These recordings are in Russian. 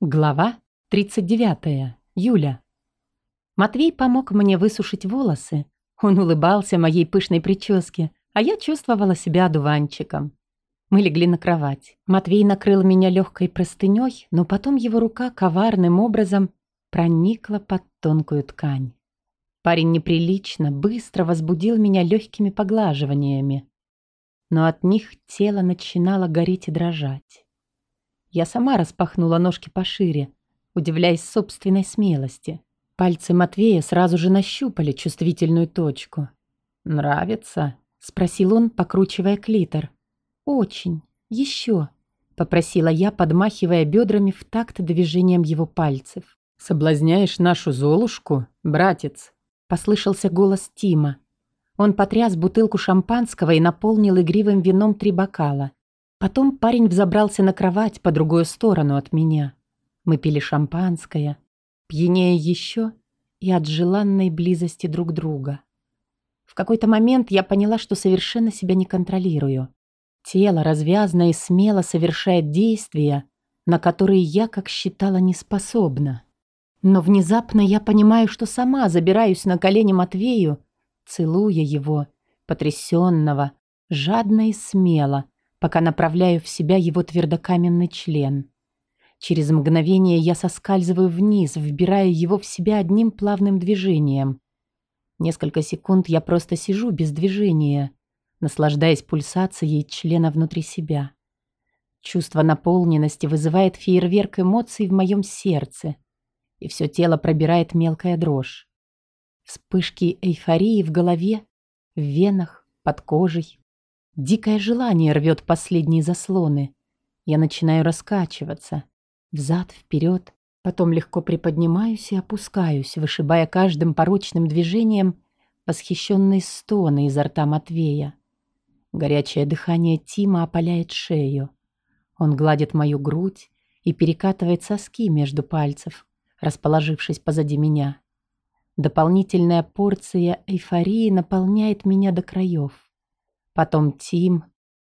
Глава 39. Юля. Матвей помог мне высушить волосы. Он улыбался моей пышной прическе, а я чувствовала себя одуванчиком. Мы легли на кровать. Матвей накрыл меня легкой простыней, но потом его рука коварным образом проникла под тонкую ткань. Парень неприлично, быстро возбудил меня легкими поглаживаниями. Но от них тело начинало гореть и дрожать. Я сама распахнула ножки пошире, удивляясь собственной смелости. Пальцы Матвея сразу же нащупали чувствительную точку. «Нравится?» — спросил он, покручивая клитор. «Очень. Еще», — попросила я, подмахивая бедрами в такт движением его пальцев. «Соблазняешь нашу Золушку, братец?» — послышался голос Тима. Он потряс бутылку шампанского и наполнил игривым вином три бокала. Потом парень взобрался на кровать по другую сторону от меня. Мы пили шампанское, пьянее еще и от желанной близости друг друга. В какой-то момент я поняла, что совершенно себя не контролирую. Тело развязно и смело совершает действия, на которые я, как считала, не способна. Но внезапно я понимаю, что сама забираюсь на колени Матвею, целуя его, потрясенного, жадно и смело, пока направляю в себя его твердокаменный член. Через мгновение я соскальзываю вниз, вбирая его в себя одним плавным движением. Несколько секунд я просто сижу без движения, наслаждаясь пульсацией члена внутри себя. Чувство наполненности вызывает фейерверк эмоций в моем сердце, и все тело пробирает мелкая дрожь. Вспышки эйфории в голове, в венах, под кожей. Дикое желание рвет последние заслоны. Я начинаю раскачиваться. Взад, вперед. Потом легко приподнимаюсь и опускаюсь, вышибая каждым порочным движением восхищенные стоны изо рта Матвея. Горячее дыхание Тима опаляет шею. Он гладит мою грудь и перекатывает соски между пальцев, расположившись позади меня. Дополнительная порция эйфории наполняет меня до краев. Потом Тим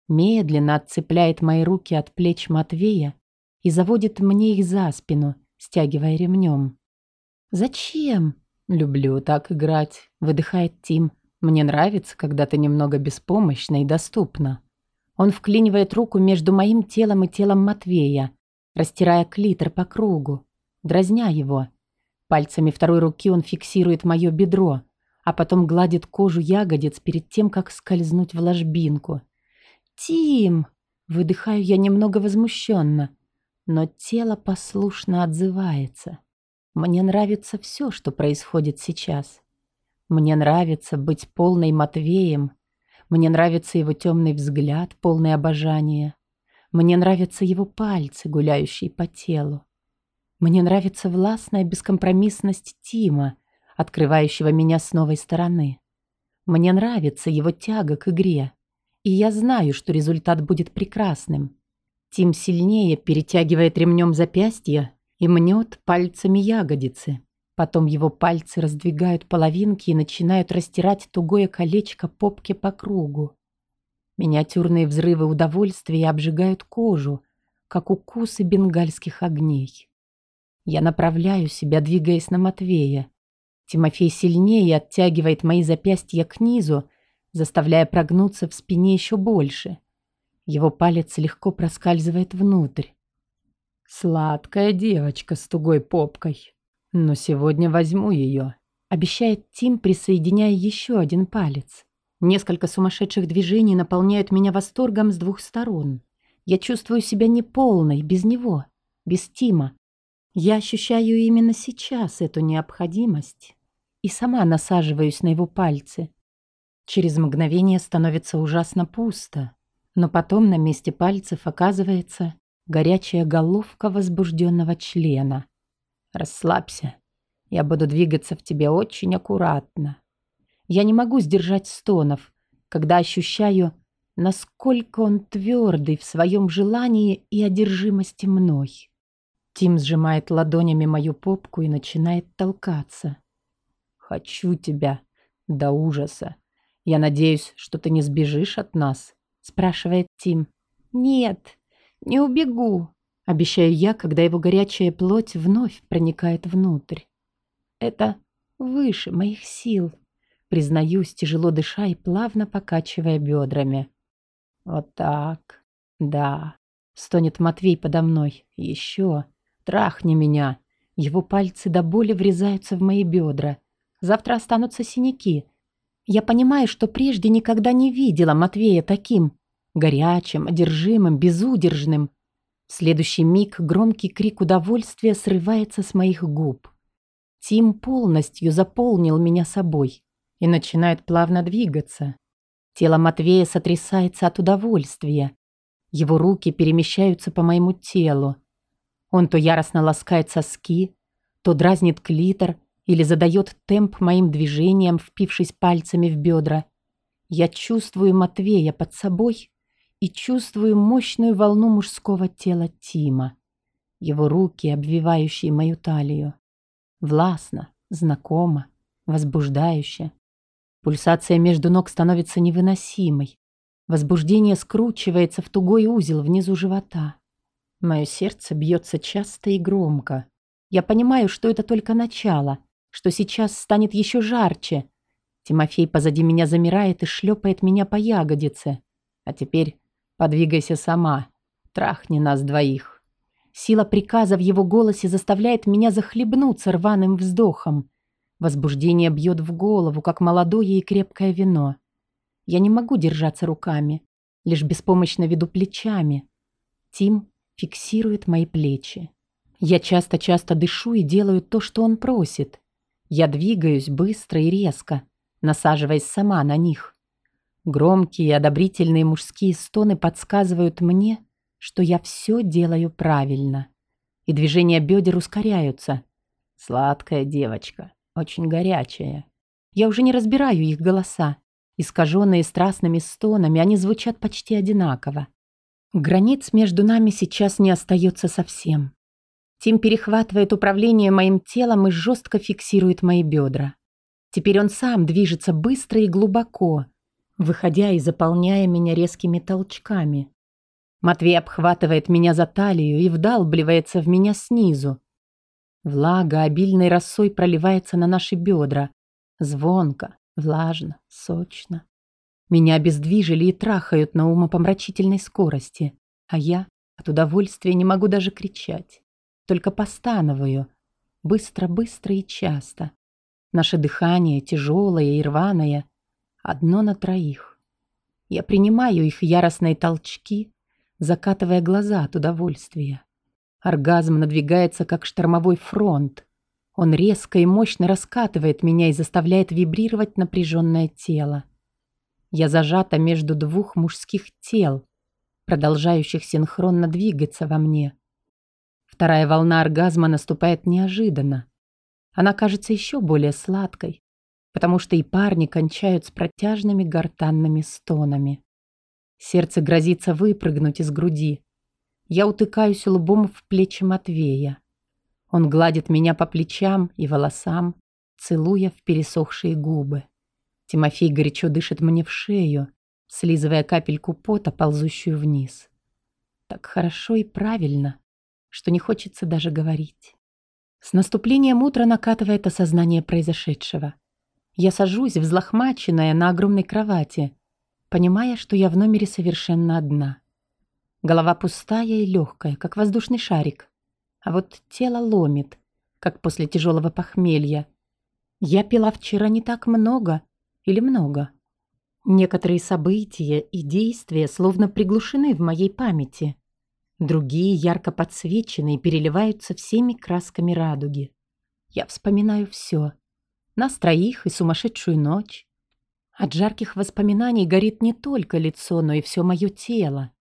медленно отцепляет мои руки от плеч Матвея и заводит мне их за спину, стягивая ремнем. «Зачем?» «Люблю так играть», — выдыхает Тим. «Мне нравится, когда ты немного беспомощна и доступна». Он вклинивает руку между моим телом и телом Матвея, растирая клитор по кругу, дразня его. Пальцами второй руки он фиксирует мое бедро, а потом гладит кожу ягодиц перед тем, как скользнуть в ложбинку. «Тим!» — выдыхаю я немного возмущенно, но тело послушно отзывается. Мне нравится все, что происходит сейчас. Мне нравится быть полной Матвеем. Мне нравится его темный взгляд, полный обожания. Мне нравятся его пальцы, гуляющие по телу. Мне нравится властная бескомпромиссность Тима, открывающего меня с новой стороны. Мне нравится его тяга к игре, и я знаю, что результат будет прекрасным. Тим сильнее перетягивает ремнем запястья и мнет пальцами ягодицы. Потом его пальцы раздвигают половинки и начинают растирать тугое колечко попки по кругу. Миниатюрные взрывы удовольствия обжигают кожу, как укусы бенгальских огней. Я направляю себя, двигаясь на Матвея, Тимофей сильнее оттягивает мои запястья к низу, заставляя прогнуться в спине еще больше. Его палец легко проскальзывает внутрь. «Сладкая девочка с тугой попкой. Но сегодня возьму ее», — обещает Тим, присоединяя еще один палец. Несколько сумасшедших движений наполняют меня восторгом с двух сторон. Я чувствую себя неполной, без него, без Тима. Я ощущаю именно сейчас эту необходимость и сама насаживаюсь на его пальцы. Через мгновение становится ужасно пусто, но потом на месте пальцев оказывается горячая головка возбужденного члена. «Расслабься. Я буду двигаться в тебе очень аккуратно. Я не могу сдержать стонов, когда ощущаю, насколько он твердый в своем желании и одержимости мной. Тим сжимает ладонями мою попку и начинает толкаться. Хочу тебя до ужаса. Я надеюсь, что ты не сбежишь от нас, спрашивает Тим. Нет, не убегу. Обещаю я, когда его горячая плоть вновь проникает внутрь. Это выше моих сил. Признаюсь, тяжело дыша и плавно покачивая бедрами. Вот так. Да. Стонет Матвей подо мной. Еще. Трахни меня. Его пальцы до боли врезаются в мои бедра. Завтра останутся синяки. Я понимаю, что прежде никогда не видела Матвея таким. Горячим, одержимым, безудержным. В следующий миг громкий крик удовольствия срывается с моих губ. Тим полностью заполнил меня собой и начинает плавно двигаться. Тело Матвея сотрясается от удовольствия. Его руки перемещаются по моему телу. Он то яростно ласкает соски, то дразнит клитор или задает темп моим движениям, впившись пальцами в бедра. Я чувствую Матвея под собой и чувствую мощную волну мужского тела Тима. Его руки, обвивающие мою талию. Властно, знакомо, возбуждающе. Пульсация между ног становится невыносимой. Возбуждение скручивается в тугой узел внизу живота. Мое сердце бьется часто и громко. Я понимаю, что это только начало, что сейчас станет еще жарче. Тимофей позади меня замирает и шлепает меня по ягодице. А теперь подвигайся сама. Трахни нас двоих. Сила приказа в его голосе заставляет меня захлебнуться рваным вздохом. Возбуждение бьет в голову, как молодое и крепкое вино. Я не могу держаться руками, лишь беспомощно веду плечами. Тим фиксирует мои плечи. Я часто-часто дышу и делаю то, что он просит. Я двигаюсь быстро и резко, насаживаясь сама на них. Громкие одобрительные мужские стоны подсказывают мне, что я все делаю правильно. И движения бедер ускоряются. Сладкая девочка, очень горячая. Я уже не разбираю их голоса. Искаженные страстными стонами, они звучат почти одинаково. Границ между нами сейчас не остается совсем. Тим перехватывает управление моим телом и жестко фиксирует мои бедра. Теперь он сам движется быстро и глубоко, выходя и заполняя меня резкими толчками. Матвей обхватывает меня за талию и вдалбливается в меня снизу. Влага обильной росой проливается на наши бедра. Звонко, влажно, сочно. Меня обездвижили и трахают на умопомрачительной скорости, а я от удовольствия не могу даже кричать. Только постановую. Быстро-быстро и часто. Наше дыхание тяжелое и рваное. Одно на троих. Я принимаю их яростные толчки, закатывая глаза от удовольствия. Оргазм надвигается, как штормовой фронт. Он резко и мощно раскатывает меня и заставляет вибрировать напряженное тело. Я зажата между двух мужских тел, продолжающих синхронно двигаться во мне. Вторая волна оргазма наступает неожиданно. Она кажется еще более сладкой, потому что и парни кончают с протяжными гортанными стонами. Сердце грозится выпрыгнуть из груди. Я утыкаюсь лбом в плечи Матвея. Он гладит меня по плечам и волосам, целуя в пересохшие губы. Тимофей горячо дышит мне в шею, слизывая капельку пота, ползущую вниз. Так хорошо и правильно, что не хочется даже говорить. С наступлением утра накатывает осознание произошедшего. Я сажусь, взлохмаченная, на огромной кровати, понимая, что я в номере совершенно одна. Голова пустая и легкая, как воздушный шарик. А вот тело ломит, как после тяжелого похмелья. Я пила вчера не так много или много. Некоторые события и действия словно приглушены в моей памяти. Другие ярко подсвечены и переливаются всеми красками радуги. Я вспоминаю все. Нас троих и сумасшедшую ночь, от жарких воспоминаний горит не только лицо, но и все мое тело.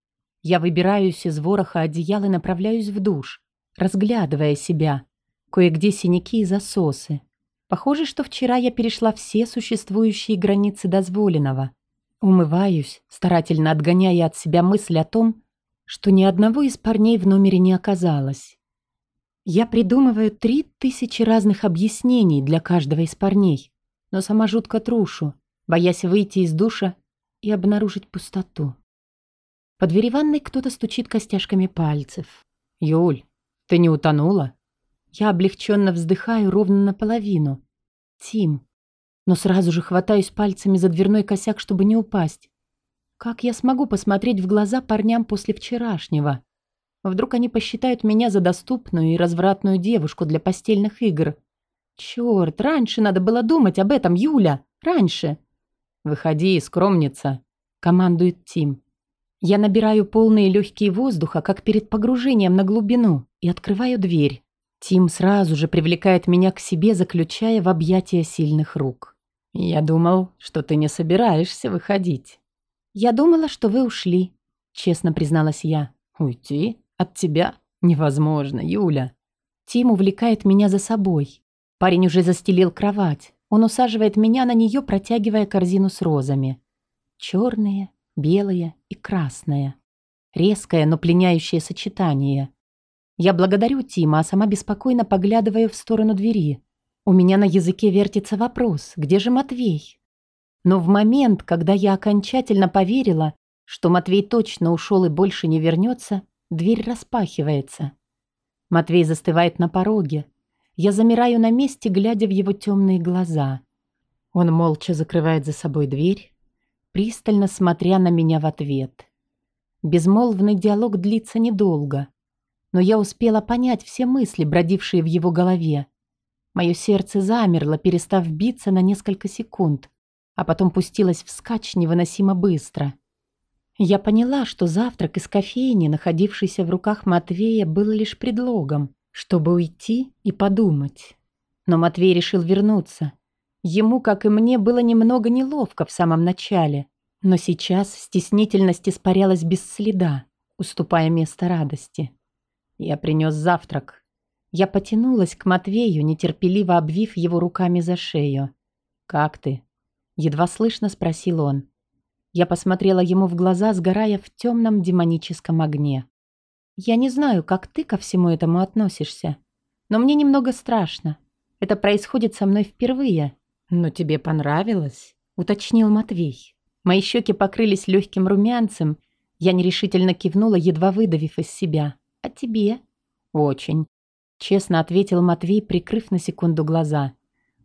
Я выбираюсь из вороха одеял и направляюсь в душ, разглядывая себя. Кое-где синяки и засосы. Похоже, что вчера я перешла все существующие границы дозволенного. Умываюсь, старательно отгоняя от себя мысль о том, что ни одного из парней в номере не оказалось. Я придумываю три тысячи разных объяснений для каждого из парней, но сама жутко трушу боясь выйти из душа и обнаружить пустоту. По двери ванной кто-то стучит костяшками пальцев. «Юль, ты не утонула?» Я облегченно вздыхаю ровно наполовину. Тим. Но сразу же хватаюсь пальцами за дверной косяк, чтобы не упасть. Как я смогу посмотреть в глаза парням после вчерашнего? Вдруг они посчитают меня за доступную и развратную девушку для постельных игр? Черт, раньше надо было думать об этом, Юля. Раньше. «Выходи, скромница», — командует Тим. Я набираю полные легкие воздуха, как перед погружением на глубину, и открываю дверь. Тим сразу же привлекает меня к себе, заключая в объятия сильных рук. «Я думал, что ты не собираешься выходить». «Я думала, что вы ушли», — честно призналась я. «Уйти? От тебя? Невозможно, Юля». Тим увлекает меня за собой. Парень уже застелил кровать. Он усаживает меня на нее, протягивая корзину с розами. Черные, белые и красные. Резкое, но пленяющее сочетание. Я благодарю Тима, а сама беспокойно поглядываю в сторону двери. У меня на языке вертится вопрос, где же Матвей? Но в момент, когда я окончательно поверила, что Матвей точно ушел и больше не вернется, дверь распахивается. Матвей застывает на пороге. Я замираю на месте, глядя в его темные глаза. Он молча закрывает за собой дверь, пристально смотря на меня в ответ. Безмолвный диалог длится недолго но я успела понять все мысли, бродившие в его голове. Мое сердце замерло, перестав биться на несколько секунд, а потом пустилось вскачь невыносимо быстро. Я поняла, что завтрак из кофейни, находившийся в руках Матвея, был лишь предлогом, чтобы уйти и подумать. Но Матвей решил вернуться. Ему, как и мне, было немного неловко в самом начале, но сейчас стеснительность испарялась без следа, уступая место радости. Я принес завтрак. Я потянулась к Матвею, нетерпеливо обвив его руками за шею. «Как ты?» Едва слышно спросил он. Я посмотрела ему в глаза, сгорая в темном демоническом огне. «Я не знаю, как ты ко всему этому относишься, но мне немного страшно. Это происходит со мной впервые». «Но тебе понравилось?» — уточнил Матвей. Мои щеки покрылись легким румянцем. Я нерешительно кивнула, едва выдавив из себя. «А тебе?» «Очень», — честно ответил Матвей, прикрыв на секунду глаза.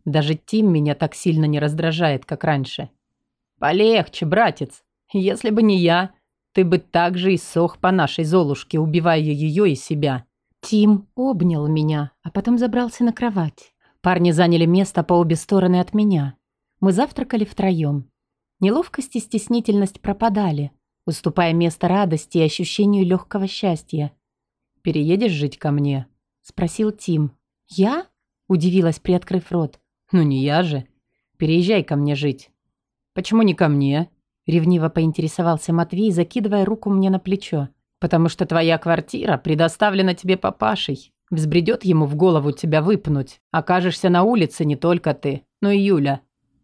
«Даже Тим меня так сильно не раздражает, как раньше». «Полегче, братец. Если бы не я, ты бы так же иссох по нашей Золушке, убивая ее и себя». Тим обнял меня, а потом забрался на кровать. Парни заняли место по обе стороны от меня. Мы завтракали втроем. Неловкость и стеснительность пропадали, уступая место радости и ощущению легкого счастья. «Переедешь жить ко мне?» — спросил Тим. «Я?» — удивилась, приоткрыв рот. «Ну не я же. Переезжай ко мне жить». «Почему не ко мне?» — ревниво поинтересовался Матвей, закидывая руку мне на плечо. «Потому что твоя квартира предоставлена тебе папашей. Взбредет ему в голову тебя выпнуть. Окажешься на улице не только ты, но и Юля».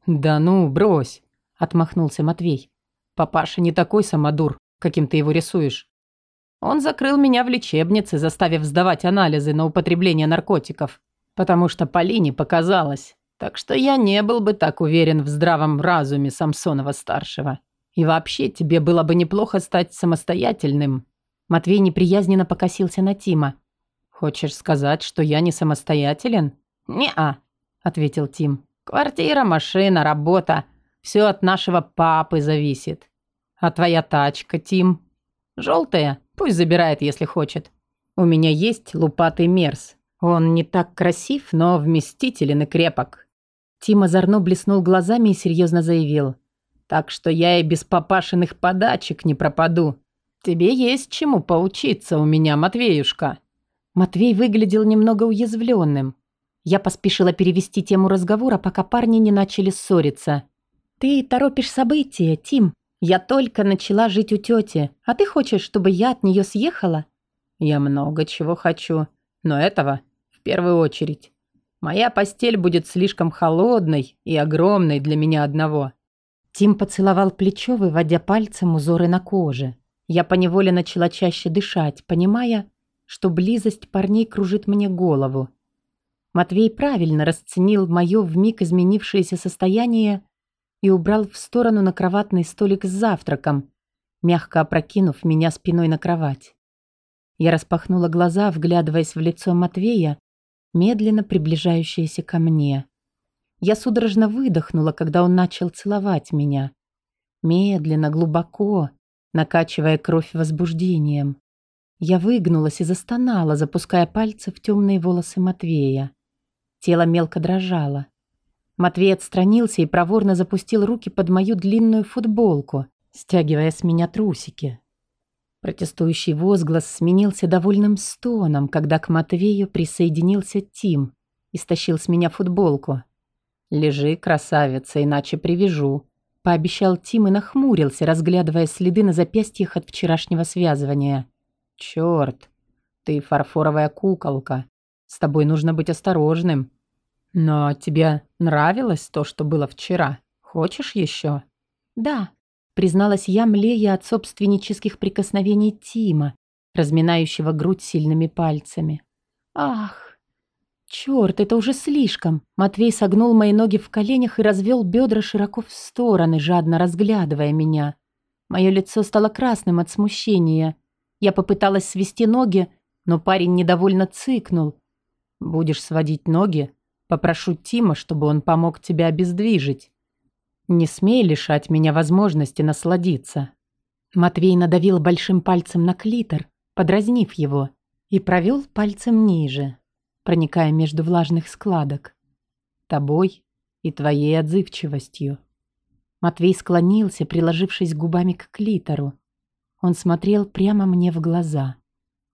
«Да ну, брось!» — отмахнулся Матвей. «Папаша не такой самодур, каким ты его рисуешь. Он закрыл меня в лечебнице, заставив сдавать анализы на употребление наркотиков, потому что Полине показалось. Так что я не был бы так уверен в здравом разуме Самсонова-старшего. И вообще, тебе было бы неплохо стать самостоятельным». Матвей неприязненно покосился на Тима. «Хочешь сказать, что я не самостоятелен?» «Не-а», — ответил Тим. «Квартира, машина, работа. Все от нашего папы зависит. А твоя тачка, Тим?» «Желтая?» Пусть забирает, если хочет. У меня есть лупатый мерз. Он не так красив, но вместителен и крепок. Тим озорно блеснул глазами и серьезно заявил. Так что я и без папашиных подачек не пропаду. Тебе есть чему поучиться у меня, Матвеюшка. Матвей выглядел немного уязвленным. Я поспешила перевести тему разговора, пока парни не начали ссориться. «Ты торопишь события, Тим. Я только начала жить у тети, а ты хочешь, чтобы я от нее съехала? Я много чего хочу, но этого в первую очередь. Моя постель будет слишком холодной и огромной для меня одного. Тим поцеловал плечо, выводя пальцем узоры на коже. Я поневоле начала чаще дышать, понимая, что близость парней кружит мне голову. Матвей правильно расценил мое вмиг изменившееся состояние и убрал в сторону на кроватный столик с завтраком, мягко опрокинув меня спиной на кровать. Я распахнула глаза, вглядываясь в лицо Матвея, медленно приближающееся ко мне. Я судорожно выдохнула, когда он начал целовать меня. Медленно, глубоко, накачивая кровь возбуждением. Я выгнулась и застонала, запуская пальцы в темные волосы Матвея. Тело мелко дрожало. Матвей отстранился и проворно запустил руки под мою длинную футболку, стягивая с меня трусики. Протестующий возглас сменился довольным стоном, когда к Матвею присоединился Тим и стащил с меня футболку. «Лежи, красавица, иначе привяжу», — пообещал Тим и нахмурился, разглядывая следы на запястьях от вчерашнего связывания. «Чёрт, ты фарфоровая куколка. С тобой нужно быть осторожным. Но тебе нравилось то, что было вчера? Хочешь еще?» «Да», — призналась я, млея от собственнических прикосновений Тима, разминающего грудь сильными пальцами. «Ах!» Черт, это уже слишком. Матвей согнул мои ноги в коленях и развел бедра широко в стороны, жадно разглядывая меня. Мое лицо стало красным от смущения. Я попыталась свести ноги, но парень недовольно цыкнул. «Будешь сводить ноги? Попрошу Тима, чтобы он помог тебя обездвижить. Не смей лишать меня возможности насладиться». Матвей надавил большим пальцем на клитор, подразнив его, и провел пальцем ниже проникая между влажных складок. Тобой и твоей отзывчивостью. Матвей склонился, приложившись губами к клитору. Он смотрел прямо мне в глаза.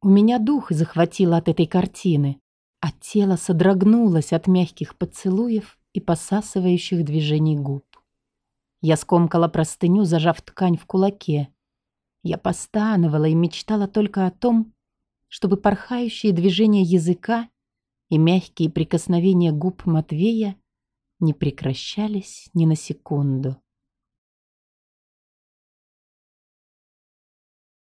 У меня дух захватило от этой картины, а тело содрогнулось от мягких поцелуев и посасывающих движений губ. Я скомкала простыню, зажав ткань в кулаке. Я постановала и мечтала только о том, чтобы порхающие движения языка и мягкие прикосновения губ Матвея не прекращались ни на секунду.